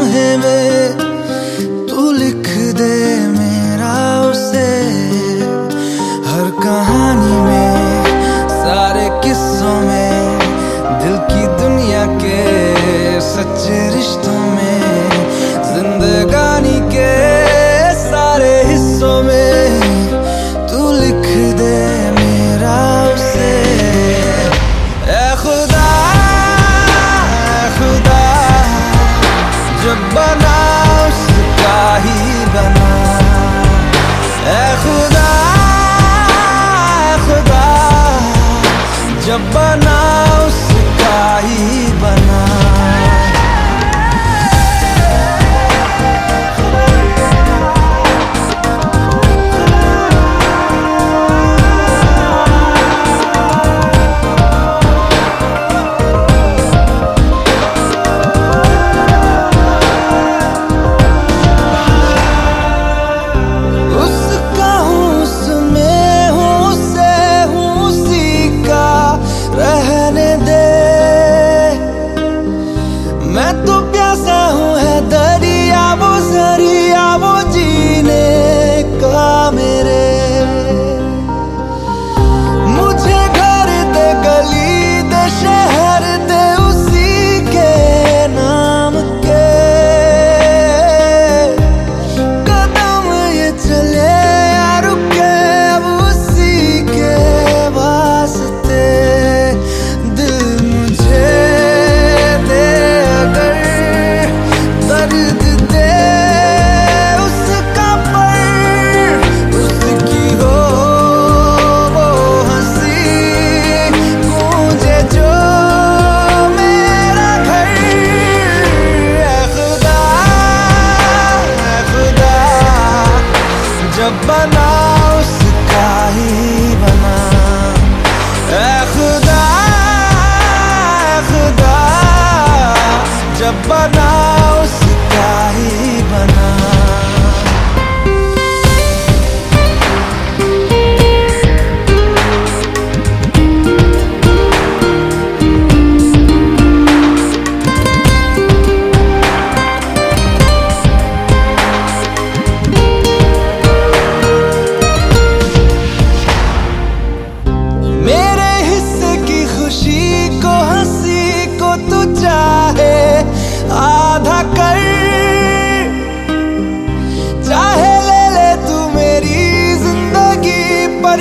लम्हे में तू लिख दे मेरा उसे। हर कहानी में, सारे किस्सों में, दिल की दुनिया के सच्चे जब बना उसका ही बना। खुदा खुदा जब बना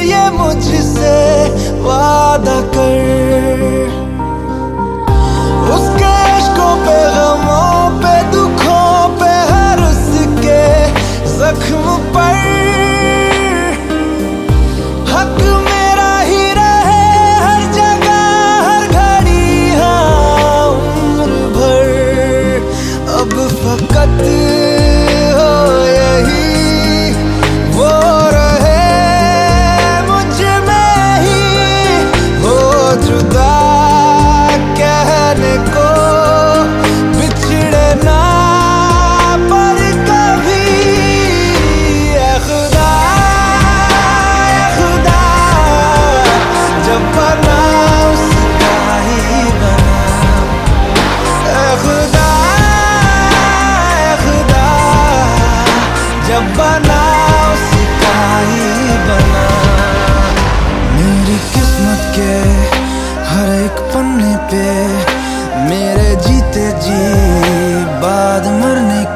ये मुझसे वादा कर। उसके इश्कों पे, गमों पे, दुखों पे, हर उसके जख्म पर। हक मेरा हर जगह, हर घड़ी हाँ, भर। अब फकत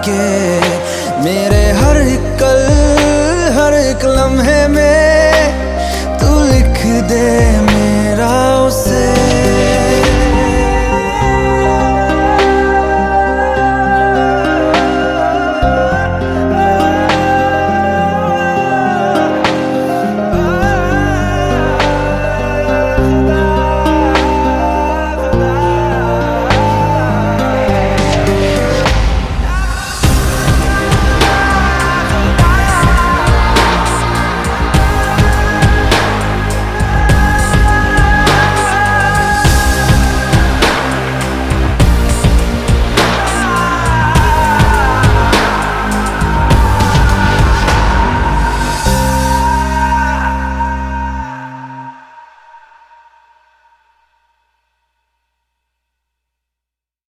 के मेरे हर एक कल हर एक लम्हे में तू लिख दे।